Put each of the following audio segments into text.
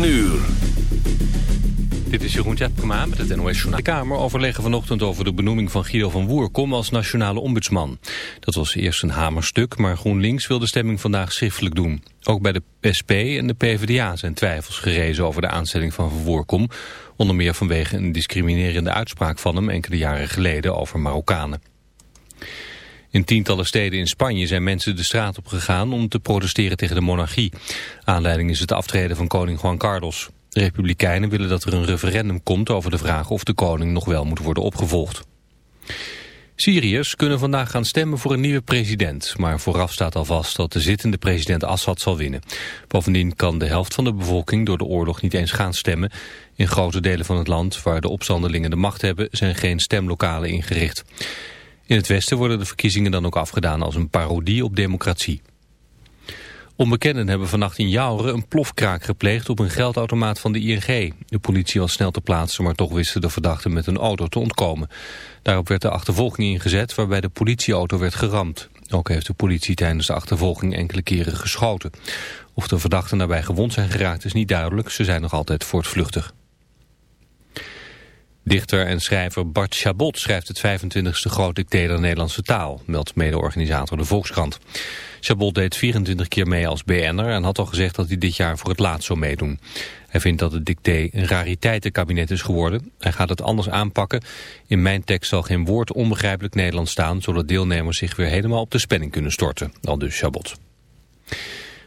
9 uur. Dit is Jeroen Tjepkema met het NOS Journaal. De Kamer overleggen vanochtend over de benoeming van Guido van Woerkom als nationale ombudsman. Dat was eerst een hamerstuk, maar GroenLinks wil de stemming vandaag schriftelijk doen. Ook bij de SP en de PvdA zijn twijfels gerezen over de aanstelling van Van Woerkom. Onder meer vanwege een discriminerende uitspraak van hem enkele jaren geleden over Marokkanen. In tientallen steden in Spanje zijn mensen de straat op gegaan om te protesteren tegen de monarchie. Aanleiding is het aftreden van koning Juan Carlos. De Republikeinen willen dat er een referendum komt over de vraag of de koning nog wel moet worden opgevolgd. Syriërs kunnen vandaag gaan stemmen voor een nieuwe president, maar vooraf staat al vast dat de zittende president Assad zal winnen. Bovendien kan de helft van de bevolking door de oorlog niet eens gaan stemmen. In grote delen van het land waar de opstandelingen de macht hebben zijn geen stemlokalen ingericht. In het Westen worden de verkiezingen dan ook afgedaan als een parodie op democratie. Onbekenden hebben vannacht in Jouren een plofkraak gepleegd op een geldautomaat van de ING. De politie was snel te plaatsen, maar toch wisten de verdachten met een auto te ontkomen. Daarop werd de achtervolging ingezet, waarbij de politieauto werd geramd. Ook heeft de politie tijdens de achtervolging enkele keren geschoten. Of de verdachten daarbij gewond zijn geraakt is niet duidelijk. Ze zijn nog altijd voortvluchtig. Dichter en schrijver Bart Chabot schrijft het 25e groot dicté der Nederlandse taal, meldt mede-organisator de Volkskrant. Chabot deed 24 keer mee als BN'er en had al gezegd dat hij dit jaar voor het laatst zou meedoen. Hij vindt dat het dicté een rariteitenkabinet is geworden. Hij gaat het anders aanpakken. In mijn tekst zal geen woord onbegrijpelijk Nederlands staan, zodat deelnemers zich weer helemaal op de spanning kunnen storten. Al dus Chabot.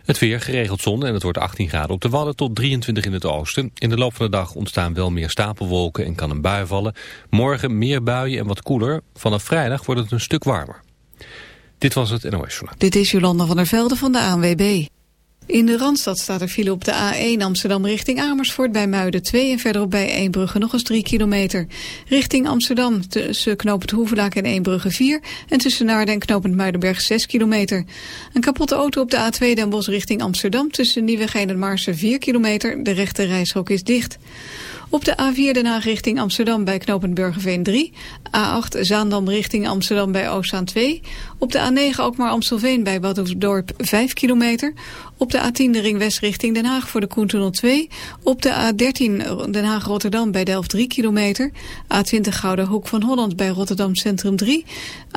Het weer geregeld zon en het wordt 18 graden op de Wadden tot 23 in het oosten. In de loop van de dag ontstaan wel meer stapelwolken en kan een bui vallen. Morgen meer buien en wat koeler. Vanaf vrijdag wordt het een stuk warmer. Dit was het NOS Journaal. Dit is Jolanda van der Velde van de ANWB. In de Randstad staat er file op de A1 Amsterdam richting Amersfoort bij Muiden 2 en verderop bij Eembrugge nog eens 3 kilometer. Richting Amsterdam tussen knooppunt Hoevelaak en Eembrugge 4 en tussen Naarden en knooppunt Muidenberg 6 kilometer. Een kapotte auto op de A2 Den Bosch richting Amsterdam tussen Nieuwegein en Maarsen 4 kilometer. De rechte reishok is dicht. Op de A4 Den Haag richting Amsterdam bij knooppunt Burgerveen 3. A8 Zaandam richting Amsterdam bij Oostzaan 2. Op de A9 ook maar Amstelveen bij Badhoefdorp 5 kilometer. Op de A10 de ring west richting Den Haag voor de Koentunnel 2. Op de A13 Den Haag-Rotterdam bij Delft 3 kilometer. A20 Gouden Hoek van Holland bij Rotterdam Centrum 3.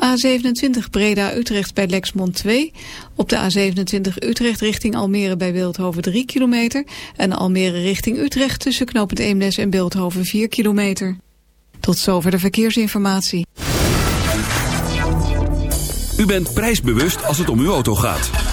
A27 Breda-Utrecht bij Lexmond 2. Op de A27 Utrecht richting Almere bij Wildhoven 3 kilometer. En Almere richting Utrecht tussen knooppunt Eemnes en Beeldhoven 4 kilometer. Tot zover de verkeersinformatie. U bent prijsbewust als het om uw auto gaat.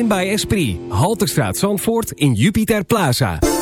By Esprit. Halterstraat Zandvoort in Jupiter Plaza.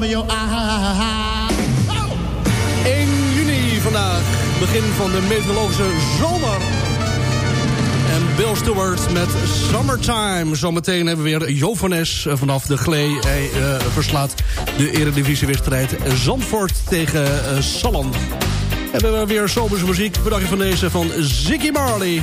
Tear fall from your eye. 1 juni vandaag, begin van de meteorologische zomer. En Bill Stewart met Summertime. Zometeen hebben we weer Jovanes vanaf de Glee. Hij eh, verslaat de eredivisiewedstrijd Zandvoort tegen uh, Salland. En we weer zomerse muziek. Bedankt van deze van Ziggy Marley.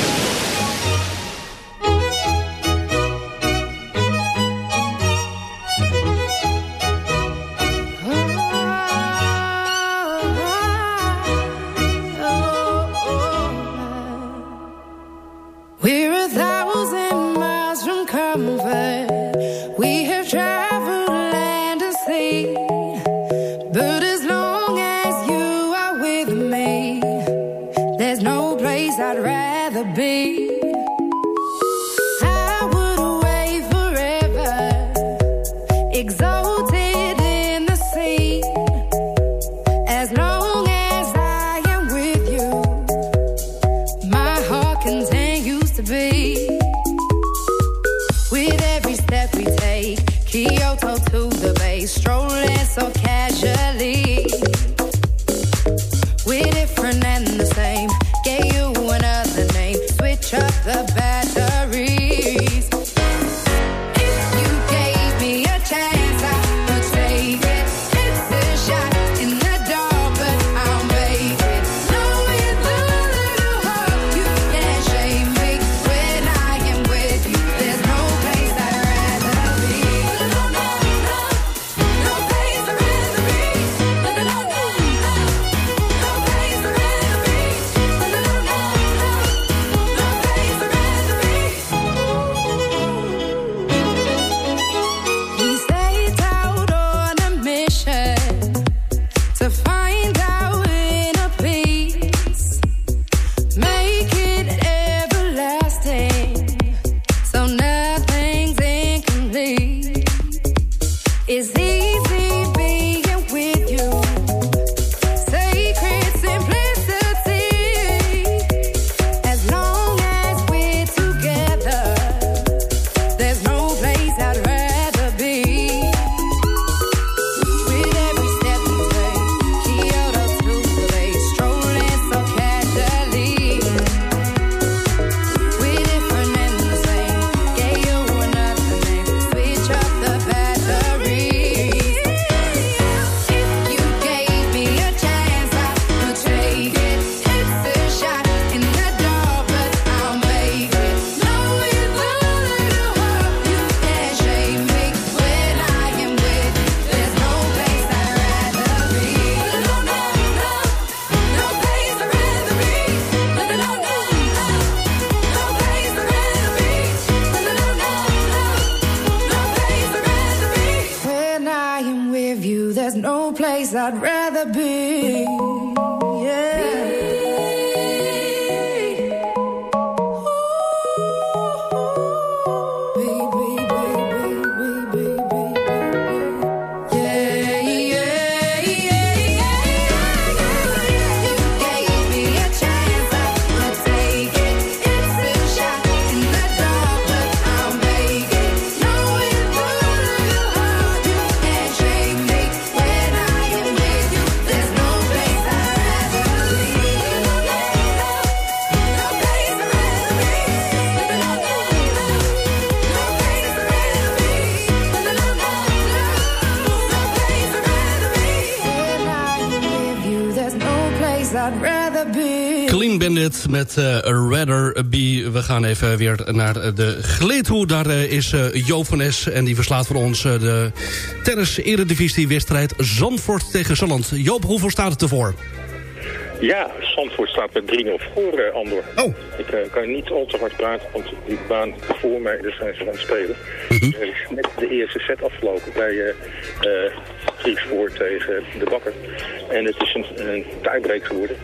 Met eh, Rather Be. We gaan even weer naar de gleedhoe. Daar eh, is uh, Joop van Es en die verslaat voor ons de tennis eredivisie wedstrijd Zandvoort tegen Zalland. Joop, hoeveel staat het ervoor? Ja, Zandvoort staat met 3-0 voor, Andor. Oh. Ik kan niet al te hard praten, want die baan voor mij, daar zijn ze aan het spelen. Mhm. Er is net de eerste set afgelopen bij eh, Griekspoor tegen de Bakker. En het is een, een tiebreak geworden.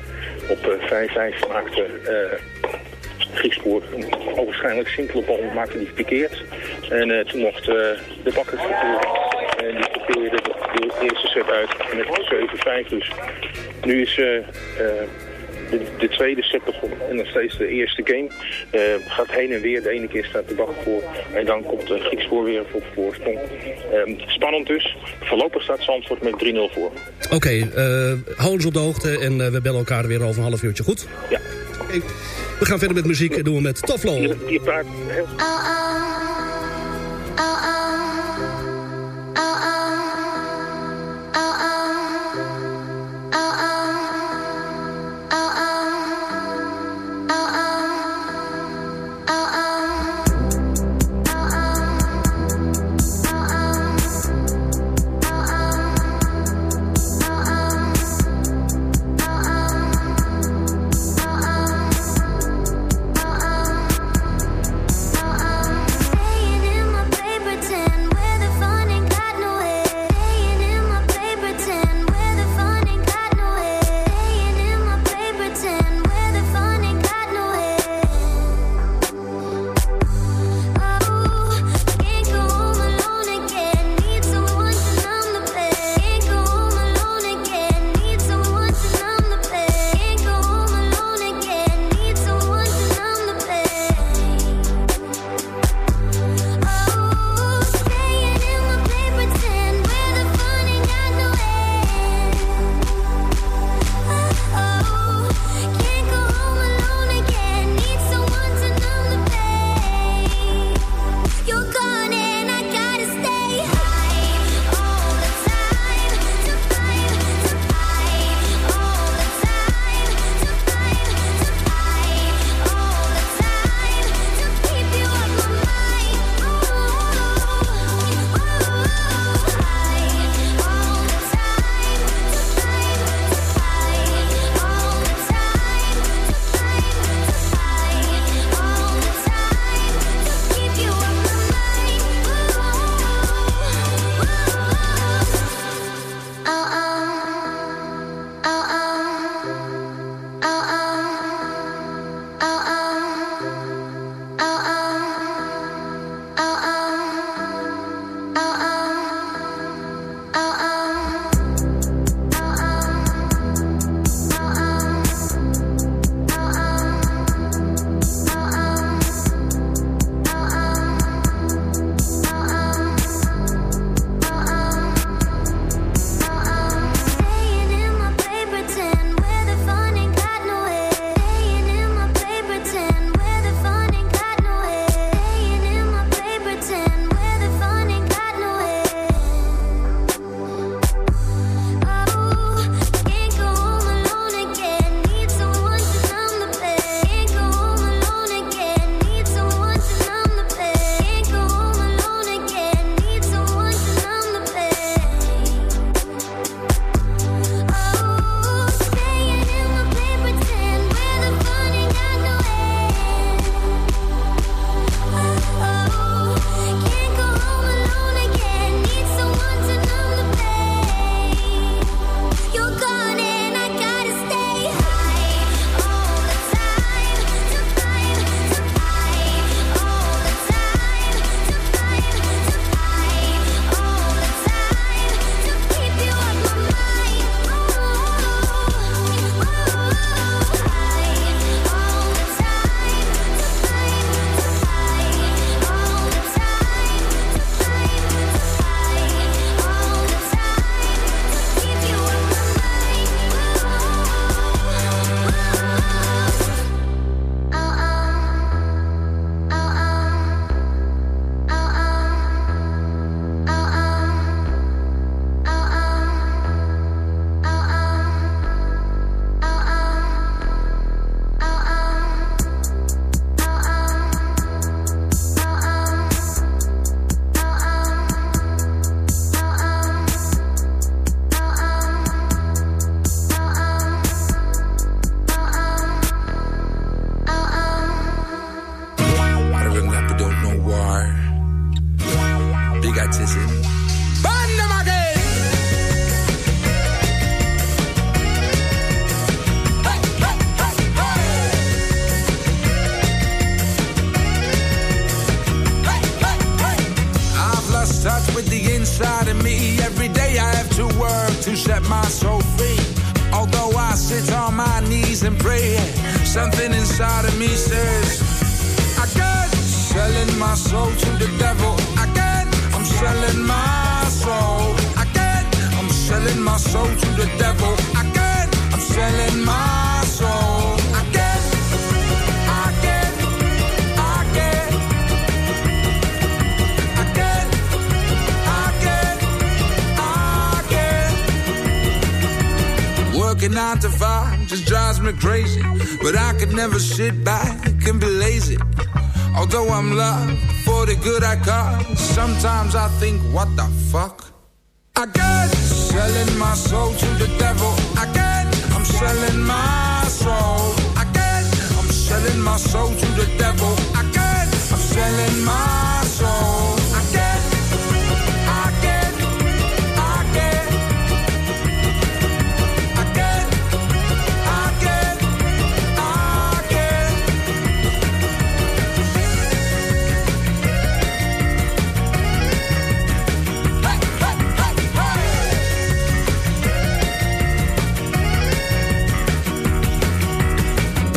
Op eh 5-5 maakte eh Griekspoor een ogenschijnlijk simpele bal, maakte die verkeerd. En eh, toen mocht eh, de Bakker. En die probeerde de, eerste set uit met 7-5 dus. Nu is eh, eh, de, de tweede set begonnen en nog steeds de eerste game. Eh, gaat heen en weer. De ene keer staat de bak voor en dan komt de Griekspoor weer op voorsprong. Ehm, spannend dus. Voorlopig staat Zandvoort met 3-0 voor. Oké, eh, hou ons op de hoogte en eh, we bellen elkaar weer over een half uurtje, goed? Ja. Oké. We gaan verder met muziek en doen we met Toflo. Je, je praat heel Uh-uh. Sometimes I think, what the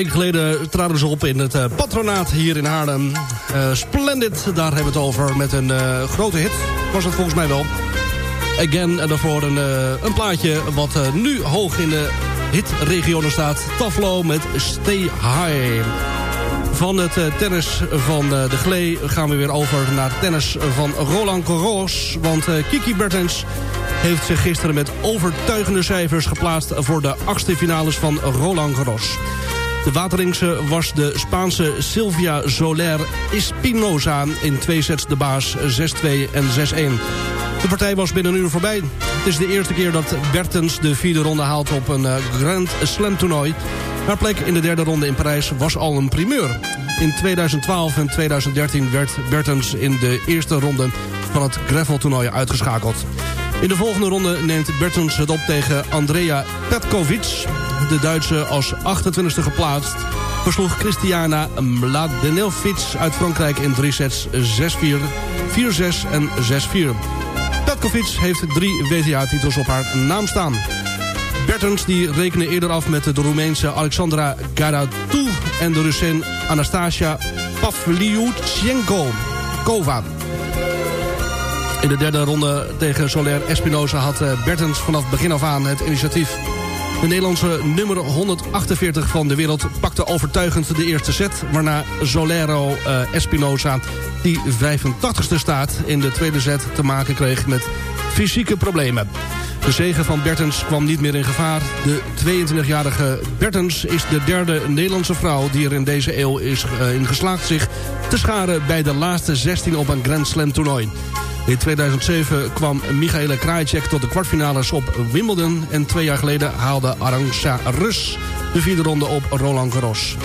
Weken geleden traden ze op in het eh, patronaat hier in Haarlem. Eh, Splendid, daar hebben we het over. Met een eh, grote hit, was het volgens mij wel. Again, en daarvoor een, een plaatje wat nu hoog in de hitregionen staat. Taflo met Stay High. Van het tennis van de Glee gaan we weer over naar tennis van Roland Garros. Want Kiki Bertens heeft zich gisteren met overtuigende cijfers geplaatst... voor de achtste finales van Roland Garros. De Wateringse was de Spaanse Silvia Soler Espinoza in twee sets de baas 6-2 en 6-1. De partij was binnen een uur voorbij. Het is de eerste keer dat Bertens de vierde ronde haalt op een eh, Grand Slam toernooi. Haar plek in de derde ronde in Parijs was al een primeur. In 2012 en 2013 werd Bertens in de eerste ronde van het gravel toernooi uitgeschakeld. In de volgende ronde neemt Bertens het op tegen Andrea Petkovic. De Duitse als 28e geplaatst versloeg Christiana Mladenilfic uit Frankrijk in drie sets 6-4, 4-6 en 6-4. Petkovic heeft drie WTA-titels op haar naam staan. Bertens die rekende eerder af met de Roemeense Alexandra Garatou... en de Russin Anastasia Pavlyuchenko. Kova. In de derde ronde tegen Soler Espinosa had eh, Bertens vanaf begin af aan het initiatief. De Nederlandse nummer 148 van de wereld pakte overtuigend de eerste set... waarna Solero eh, Espinosa, die 85ste staat in de tweede set... te maken kreeg met fysieke problemen. De zege van Bertens kwam niet meer in gevaar. De 22-jarige Bertens is de derde Nederlandse vrouw... die er in deze eeuw is eh, in geslaagd zich te scharen... bij de laatste 16 op een Grand Slam toernooi. In 2007 kwam Michaela Krajicek tot de kwartfinales op Wimbledon... en twee jaar geleden haalde Arantxa Rus de vierde ronde op Roland Garros.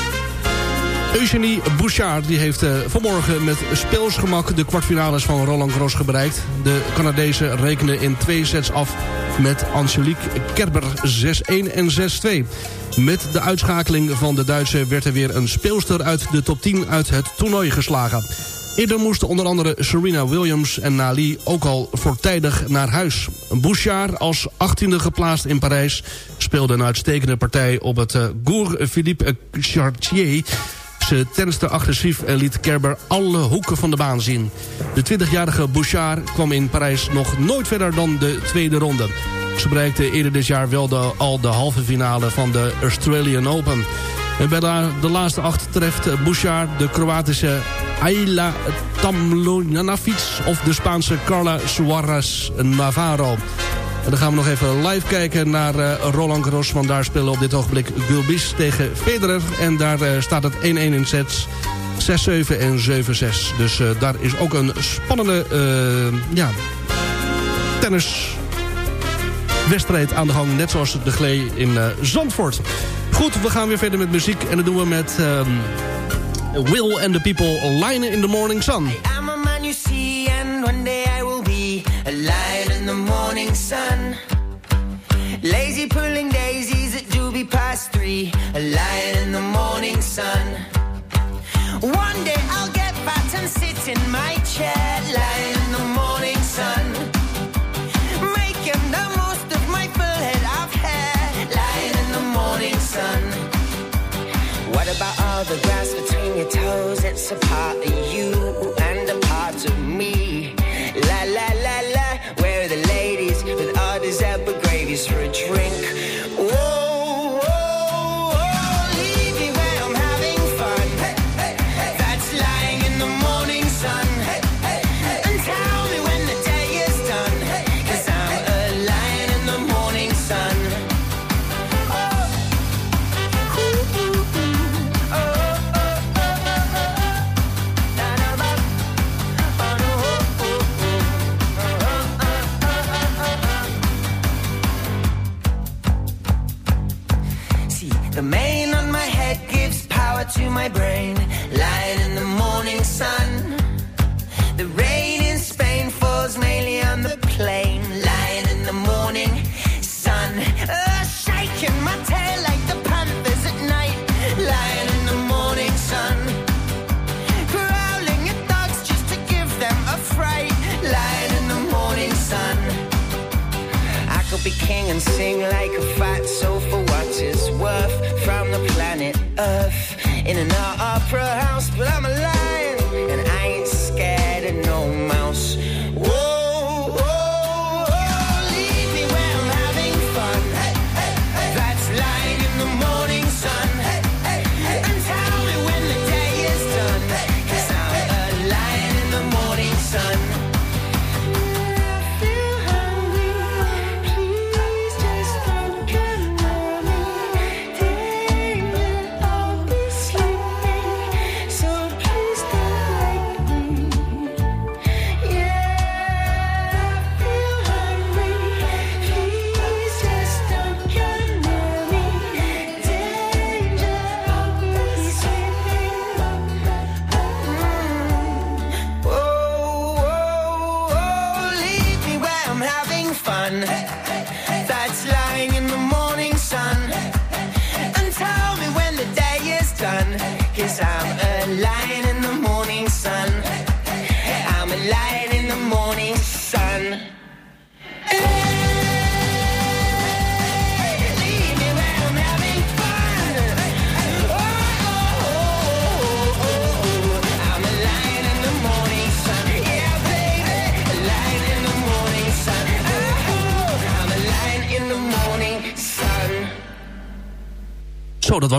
Eugenie Bouchard die heeft uh, vanmorgen met speelsgemak de kwartfinales van Roland Garros bereikt. De Canadezen rekenen in twee sets af met Angelique Kerber 6-1 en 6-2. Met de uitschakeling van de Duitse werd er weer een speelster uit de top 10 uit het toernooi geslagen. Eerder moesten onder andere Serena Williams en Nali ook al voortijdig naar huis. Bouchard, als 18e geplaatst in Parijs, speelde een uitstekende partij op het uh, Gour Philippe Chartier... Ze tenniste agressief en liet Kerber alle hoeken van de baan zien. De 20-jarige Bouchard kwam in Parijs nog nooit verder dan de tweede ronde. Ze bereikte eerder dit jaar wel de, al de halve finale van de Australian Open. En bij de, laatste acht treft Bouchard de Kroatische Ayla Tamlojanovic... of de Spaanse Carla Suarez Navarro. En dan gaan we nog even live kijken naar uh, Roland Garros. Want daar spelen op dit ogenblik Gulbis tegen Federer. En daar uh, staat het 1-1 in sets. 6-7 en 7-6. Dus uh, daar is ook een spannende ja, tenniswedstrijd aan de gang. Net zoals de Glee in Zandvoort. Goed, we gaan weer verder met muziek. En dat doen we met um, Will and the People Line in the Morning Sun. I a man you see and one day I will be a in the morning sun. Lazy pulling daisies at doobie past three, a lion in the morning sun. One day I'll get fat and sit in my chair, lion toes? It's a part of you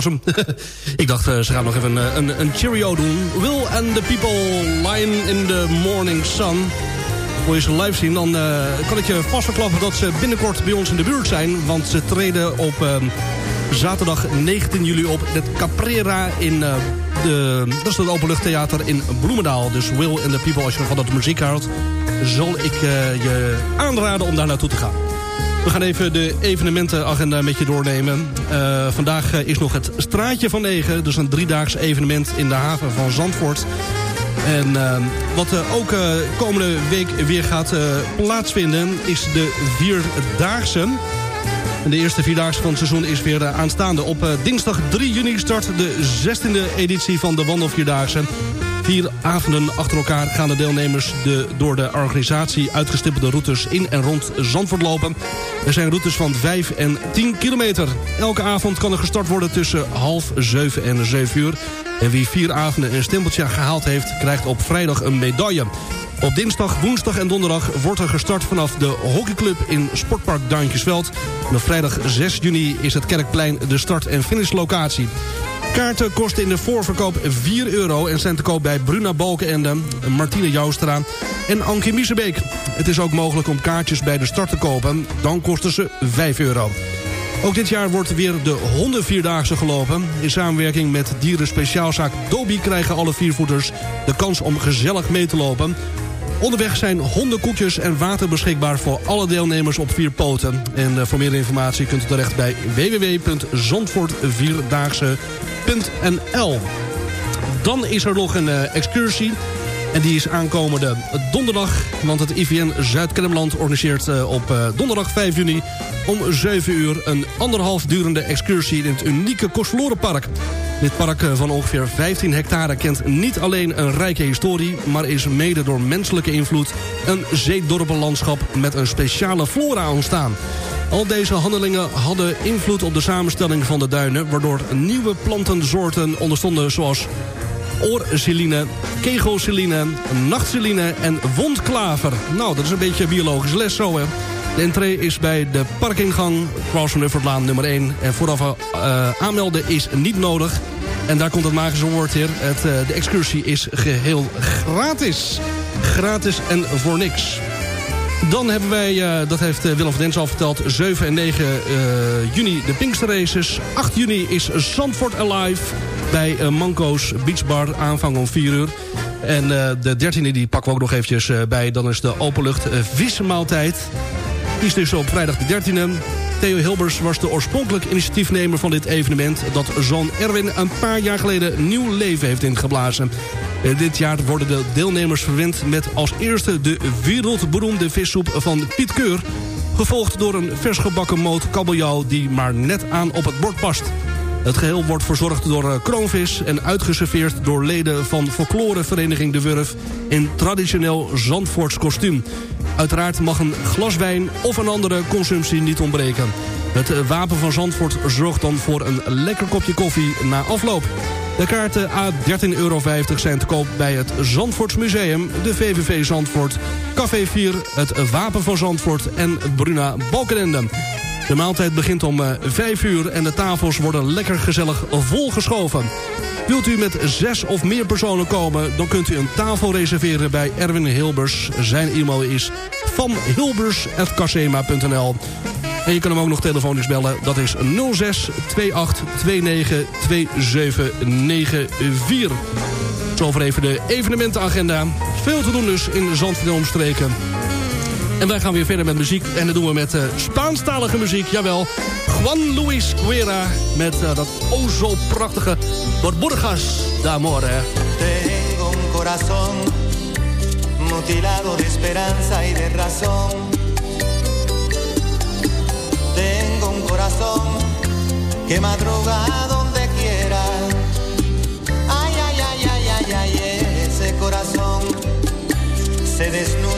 ik dacht, uh, ze gaan nog even een, een, een cheerio doen. Will and the People, Lion in the Morning Sun. Wil je ze live zien, dan uh, kan ik je vast verklappen... dat ze binnenkort bij ons in de buurt zijn. Want ze treden op uh, zaterdag 19 juli op het Caprera in uh, de, dat is het Openluchttheater in Bloemendaal. Dus Will and the People, als je van dat muziek houdt... zal ik eh, je aanraden om daar naartoe te gaan. We gaan even de evenementenagenda met je doornemen. Eh, vandaag eh, is nog het Straatje van Negen. Dus een driedaags evenement in de haven van Zandvoort. En eh, wat eh, ook komende week weer gaat plaatsvinden... is de Vierdaagse. En de eerste Vierdaagse van het seizoen is weer aanstaande. Op dinsdag 3 juni start de 16e editie van de Wandelvierdaagse. Vier avonden achter elkaar gaan de deelnemers de door de organisatie uitgestippelde routes in en rond Zandvoort lopen. Er zijn routes van 5 en 10 kilometer. Elke avond kan er gestart worden tussen half 7 en 7 uur. En wie vier avonden een stempeltje gehaald heeft, krijgt op vrijdag een medaille. Op dinsdag, woensdag en donderdag wordt er gestart vanaf de hockeyclub in Sportpark Duintjesveld. En op vrijdag 6 juni is het Kerkplein de start- en finishlocatie. Kaarten kosten in de voorverkoop 4 euro en zijn te koop bij Bruna Balkenende, Martine Joustra en Ankie Miesebeek. Het is ook mogelijk om kaartjes bij de start te kopen, dan kosten ze 5 euro. Ook dit jaar wordt weer de hondenvierdaagse gelopen. In samenwerking met dierenspeciaalzaak Dobie krijgen alle viervoeters de kans om gezellig mee te lopen. Onderweg zijn hondenkoekjes en water beschikbaar voor alle deelnemers op vier poten. En eh, voor meer informatie kunt u terecht bij www.zandvoortvierdaagse.nl Dan is er nog een eh, excursie. En die is aankomende donderdag. Want het IVN Zuid-Kennemerland organiseert eh, op donderdag 5 juni... om 7 uur een anderhalf durende excursie in het unieke Kostverlorenpark. Dit park eh, van ongeveer 15 hectare kent niet alleen een rijke historie... maar is mede door menselijke invloed een zeedorpenlandschap... met een speciale flora ontstaan. Al deze handelingen hadden invloed op de samenstelling van de duinen... waardoor nieuwe plantensoorten onderstonden zoals oorzeline, kegelseline, nachtseline en wondklaver. Nou, dat is een beetje biologische les zo, hè. De entree is bij de parkingang, Klaus van Uffertlaan nummer 1. En vooraf eh, aanmelden is niet nodig. En daar komt het magische woord hier. Het, eh, de excursie is geheel gratis. Gratis en voor niks. Dan hebben wij, eh, dat heeft Willem van Dens al verteld... 7 en 9 eh, juni de Pinkster Races. 8 juni is Zandvoort Alive bij Manco's Beachbar. Aanvang om 4 uur. En de 13e die pakken we ook nog eventjes bij. Dan is de openlucht uh, vismaaltijd. Die is dus op vrijdag de 13e. Theo Hilbers was de oorspronkelijk initiatiefnemer van dit evenement... dat zoon Erwin een paar jaar geleden nieuw leven heeft ingeblazen. Eh, Dit jaar worden de deelnemers verwend met als eerste de wereldberoemde vissoep van Piet Keur... gevolgd door een vers gebakken moot kabeljauw die maar net aan op het bord past. Het geheel wordt verzorgd door eh, kroonvis en uitgeserveerd door leden van folklorevereniging De Wurf in traditioneel Zandvoorts kostuum. Uiteraard mag een glas wijn of een andere consumptie niet ontbreken. Het eh, Wapen van Zandvoort zorgt dan voor een lekker kopje koffie na afloop. De kaarten a 13,50 euro zijn te koop bij het Zandvoorts Museum, de VVV Zandvoort, Café 4, het Wapen van Zandvoort en Bruna Balkenende. De maaltijd begint om eh, 5 uur en de tafels worden lekker gezellig volgeschoven. Wilt u met zes of meer personen komen, dan kunt u een tafel reserveren bij Erwin Hilbers. Zijn e-mail is vanhilbers.casema.nl En je kan hem ook nog telefonisch bellen. Dat is 06 28 29 2794. Zover even de evenementenagenda. Veel te doen dus in Zandvoort en omstreken. En wij gaan weer verder met muziek. En dat doen we met uh, Spaanstalige muziek. Jawel, Juan Luis Guerra. Met uh, dat o zo prachtige Borburgas d'Amore. Tengo un corazón mutilado de esperanza y de razón. Tengo un corazón que madruga donde quiera. Ay, ay, ay, ay, ay, ay, ese corazón se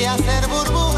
y hacer burbujas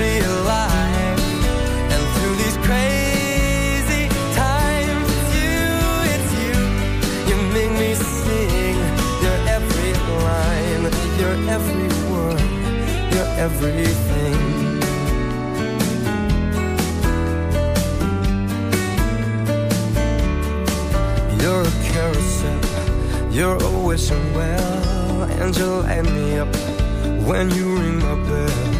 Wishing well, and through these crazy times it's you light me sing. You're every line, you're every word, your everything. Your carousel, you're always unwell, Angel and me up when you ring my bell.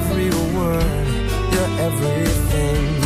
every word, your everything.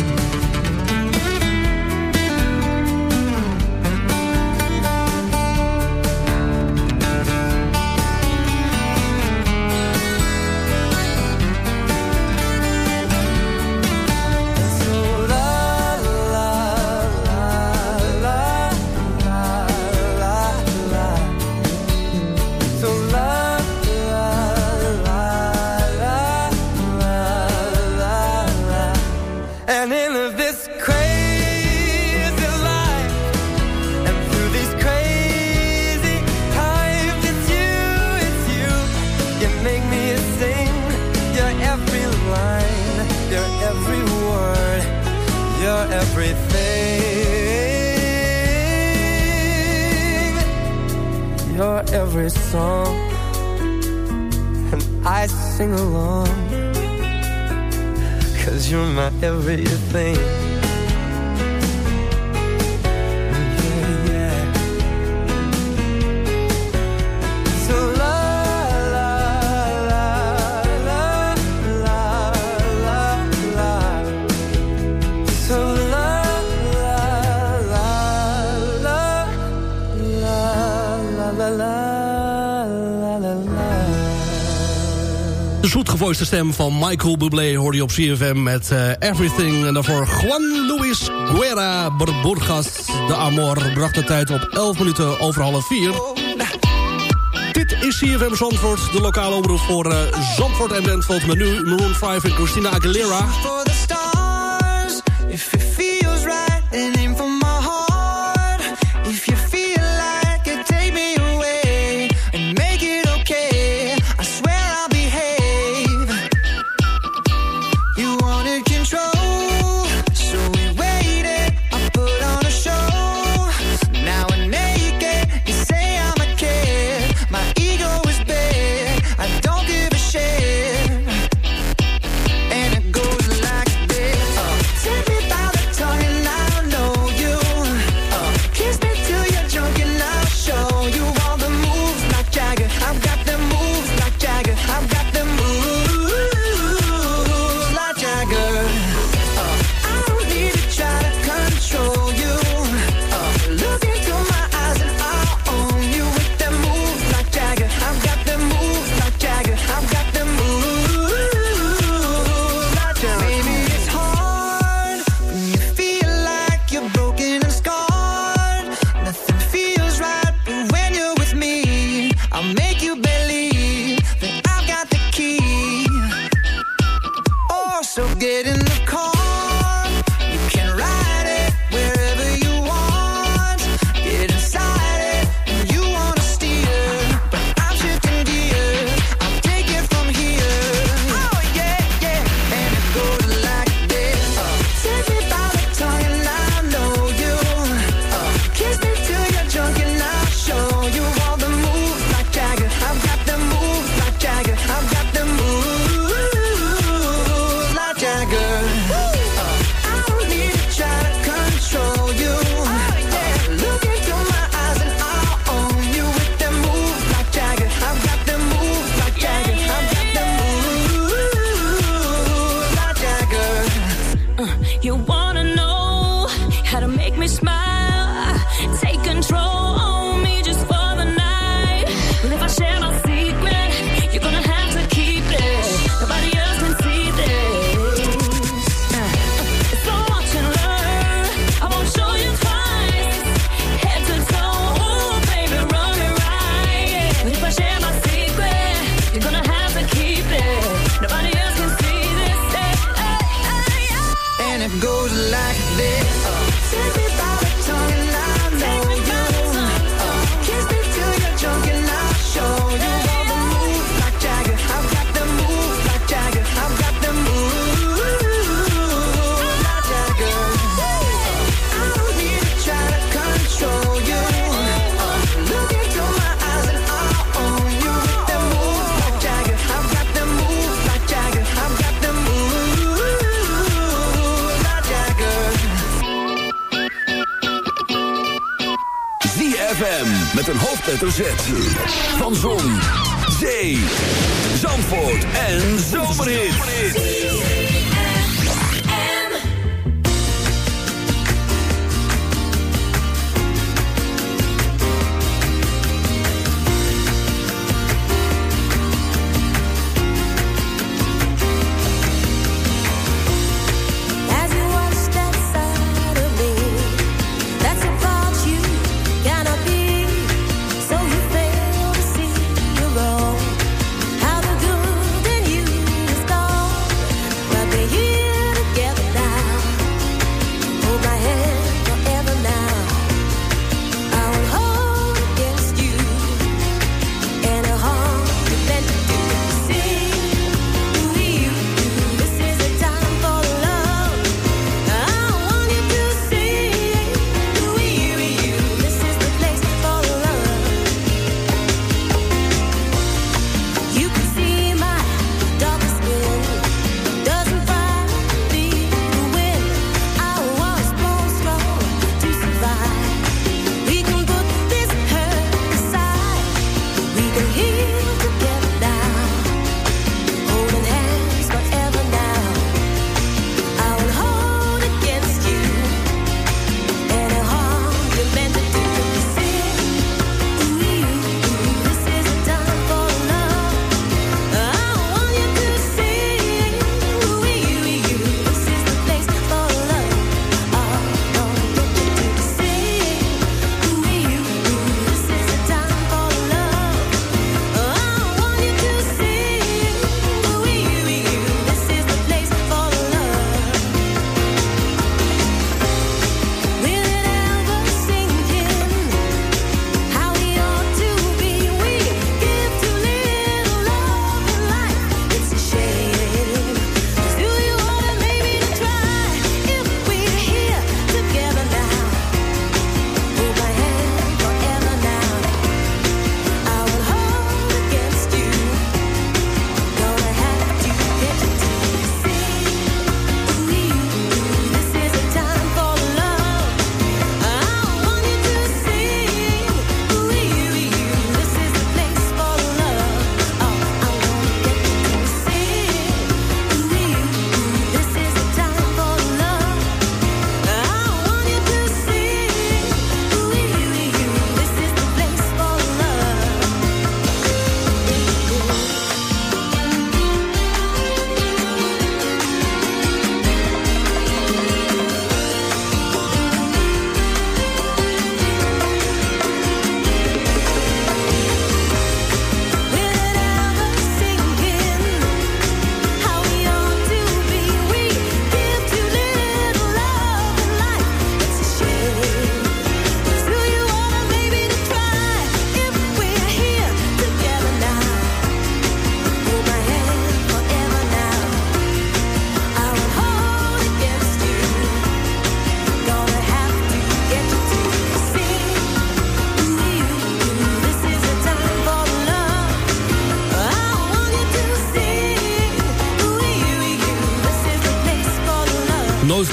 mooiste stem van Michael Bublé hoorde je op CFM met eh, Everything. En daarvoor Juan Luis Guerra Burgas de Amor bracht de tijd op 11 minuten over half 4. Dit is CFM Zandvoort, de lokale omroep voor eh, Zandvoort en Bentveld. Met nu Maroon 5 en Christina Aguilera.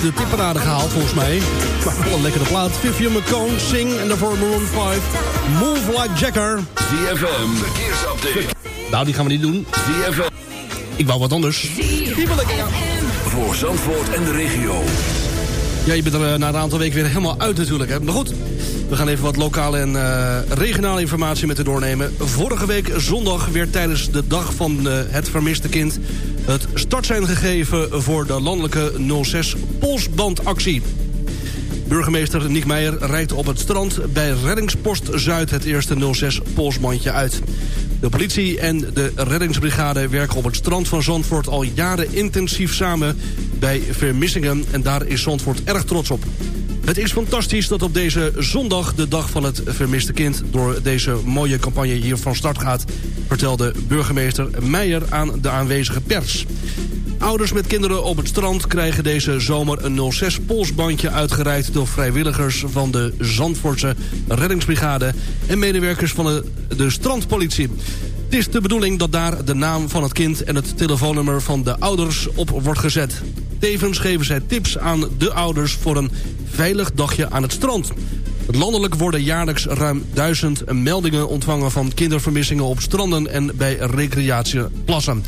De tipparade gehaald volgens mij. Maar wel een lekkere plaat. Vivian McCone, Sing en daarvoor Maroon 5. Move Like Jagger. ZFM, verkeersupdate. Nou, die gaan we niet doen. ZFM. Ik wou wat anders. Die wil ik. Voor Zandvoort en de regio. Ja, je bent er eh, na een aantal weken weer helemaal uit natuurlijk. Hè? Maar goed, we gaan even wat lokale en eh, regionale informatie met u doornemen. Vorige week zondag werd tijdens de dag van eh, het vermiste kind... het startsein gegeven voor de landelijke 06 Polsbandactie. Burgemeester Niek Meijer reikt op het strand bij Reddingspost Zuid... het eerste 06 Polsbandje uit. De politie en de reddingsbrigade werken op het strand van Zandvoort... al jaren intensief samen bij vermissingen en daar is Zandvoort erg trots op. Het is fantastisch dat op deze zondag, de dag van het vermiste kind... door deze mooie campagne hier van start gaat... vertelde burgemeester Meijer aan de aanwezige pers. Ouders met kinderen op het strand krijgen deze zomer een 06 polsbandje uitgereikt... door vrijwilligers van de Zandvoortse reddingsbrigade... en medewerkers van de, de strandpolitie. Het is de bedoeling dat daar de naam van het kind en het telefoonnummer van de ouders op wordt gezet. Tevens geven zij tips aan de ouders voor een veilig dagje aan het strand. Landelijk worden jaarlijks ruim duizend meldingen ontvangen van kindervermissingen op stranden en bij recreatieplassen.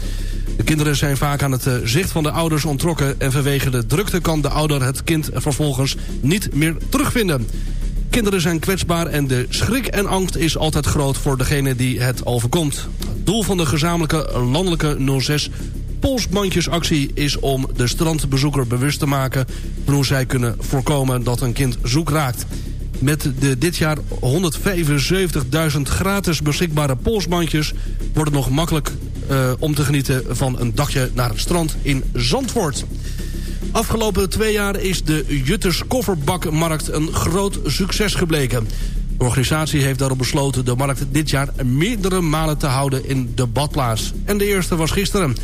De kinderen zijn vaak aan het eh, zicht van de ouders ontrokken... en vanwege de drukte kan de ouder het kind vervolgens niet meer terugvinden. Kinderen zijn kwetsbaar en de schrik en angst is altijd groot voor degene die het overkomt. Het doel van de gezamenlijke landelijke 06 polsbandjesactie is om de strandbezoeker bewust te maken... hoe zij kunnen voorkomen dat een kind zoek raakt. Met de dit jaar 175.000 gratis beschikbare polsbandjes... wordt het nog makkelijk uh, om te genieten van een dagje naar het strand in Zandvoort. Afgelopen twee jaar is de Jutters Kofferbakmarkt een groot succes gebleken. De organisatie heeft daarop besloten de markt dit jaar meerdere malen te houden in de badplaats. En de eerste was gisteren.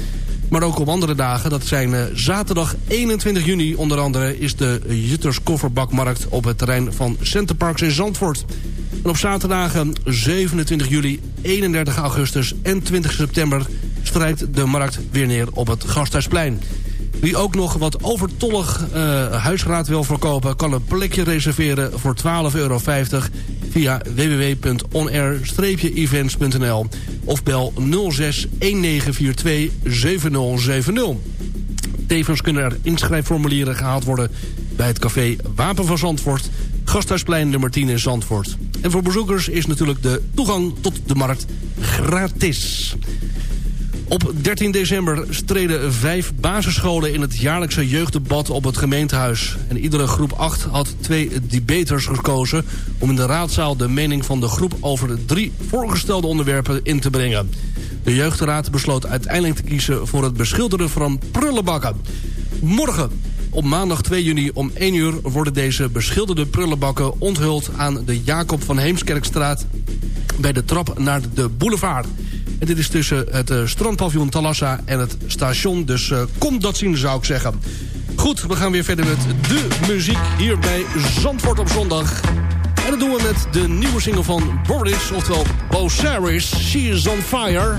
Maar ook op andere dagen, dat zijn uh, zaterdag 21 juni onder andere... is de Jutters Kofferbakmarkt op het terrein van Centerparks in Zandvoort. En op zaterdagen 27 juli, 31 augustus en 20 september... strijkt de markt weer neer op het Gasthuisplein. Wie ook nog wat overtollig uh, huisraad wil verkopen... kan een plekje reserveren voor 12,50 euro via www.onair-events.nl of bel 06 1942 7070. Tevens kunnen er inschrijfformulieren gehaald worden bij het café Wapen van Zandvoort... Gasthuisplein nummer 10 in Zandvoort. En voor bezoekers is natuurlijk de toegang tot de markt gratis. Op 13 december streden vijf basisscholen in het jaarlijkse jeugddebat op het gemeentehuis. En iedere groep 8 had twee debaters gekozen om in de raadzaal de mening van de groep over de drie voorgestelde onderwerpen in te brengen. De jeugdraad besloot uiteindelijk te kiezen voor het beschilderen van prullenbakken. Morgen, op maandag 2 juni om 1 uur worden deze beschilderde prullenbakken onthuld aan de Jacob van Heemskerkstraat bij de trap naar de boulevard. En dit is tussen het uh, strandpaviljoen Talassa en het station. Dus uh, kom dat zien, zou ik zeggen. Goed, we gaan weer verder met de muziek hier bij Zandvoort op zondag. En dat doen we met de nieuwe single van Boris, oftewel Bo Saris. She is on fire.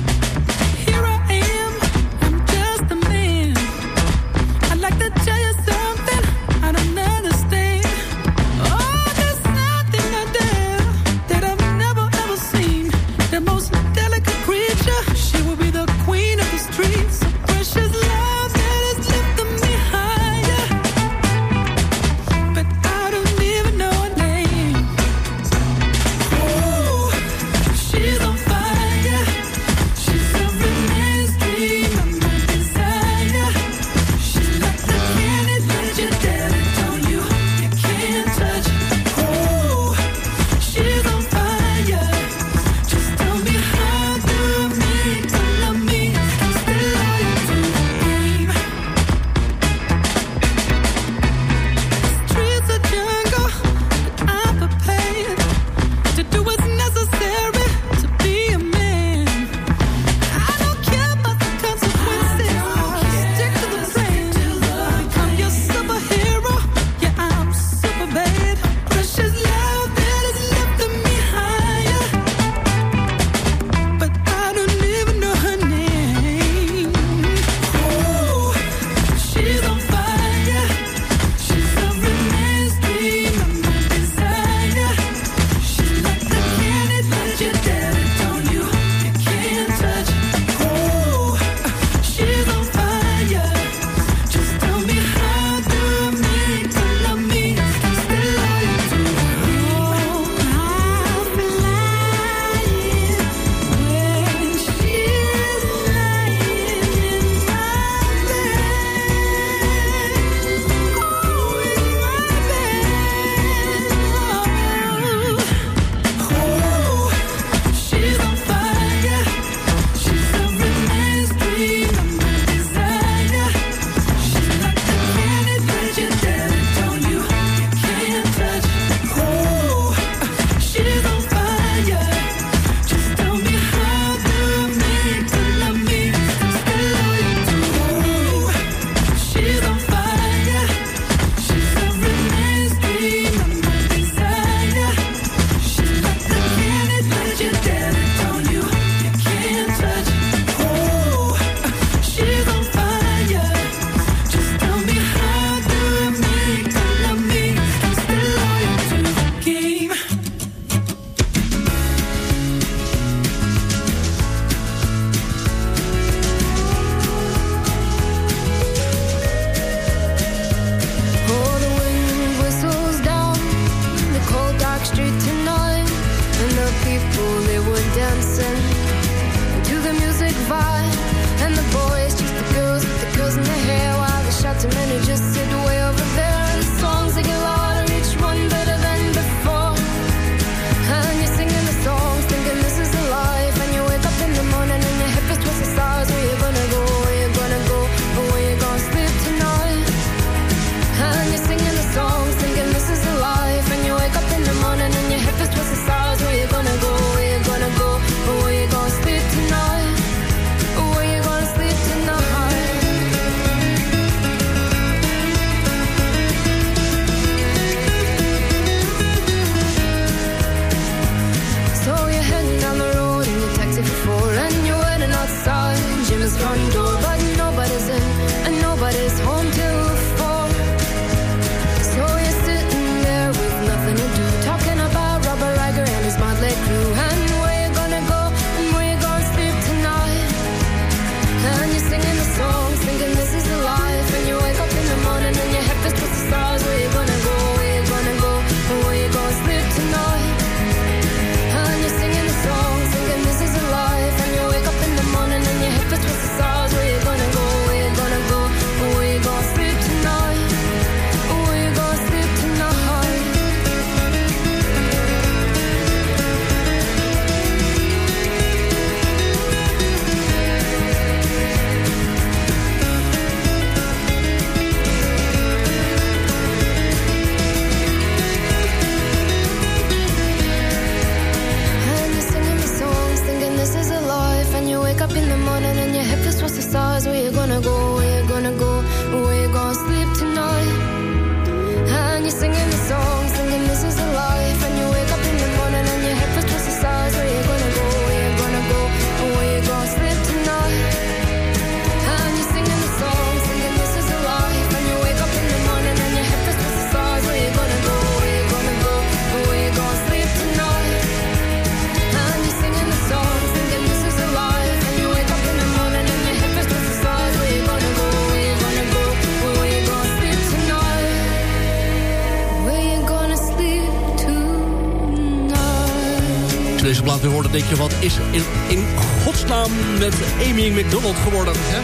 wat is in, in godsnaam met Amy McDonald geworden? Hè?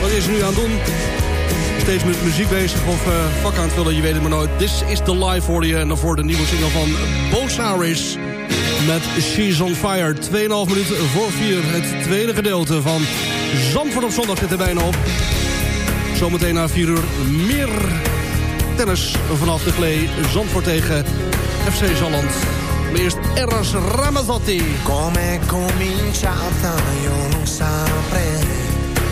Wat is ze nu aan het doen? Steeds met muziek bezig of uh, vak aan het vullen, je weet het maar nooit. This is the live voor je en dan voor de nieuwe single van Bosaris met She's on Fire. 2,5 minuten voor 4, het tweede gedeelte van Zandvoort op zondag zit er bijna op. Zometeen na 4 uur meer tennis vanaf de klee. Zandvoort tegen FC Zalland. Miss Eros Come è cominciata io non saprei,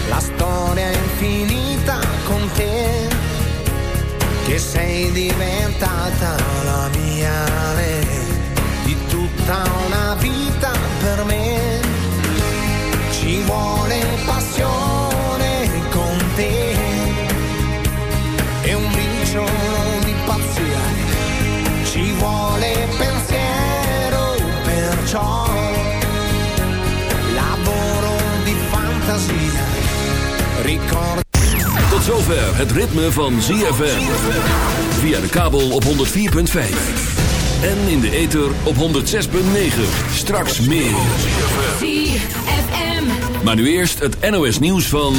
la storia è infinita con te, che sei diventata la mia re, di tutta una vita per me. Ci vuole ciò. Lavoro di fantasia. Ricordo. Tot zover het ritme van ZFM via de kabel op 104.5 en in de ether op 106.9 straks meer. ZFM maar nu eerst het NOS nieuws van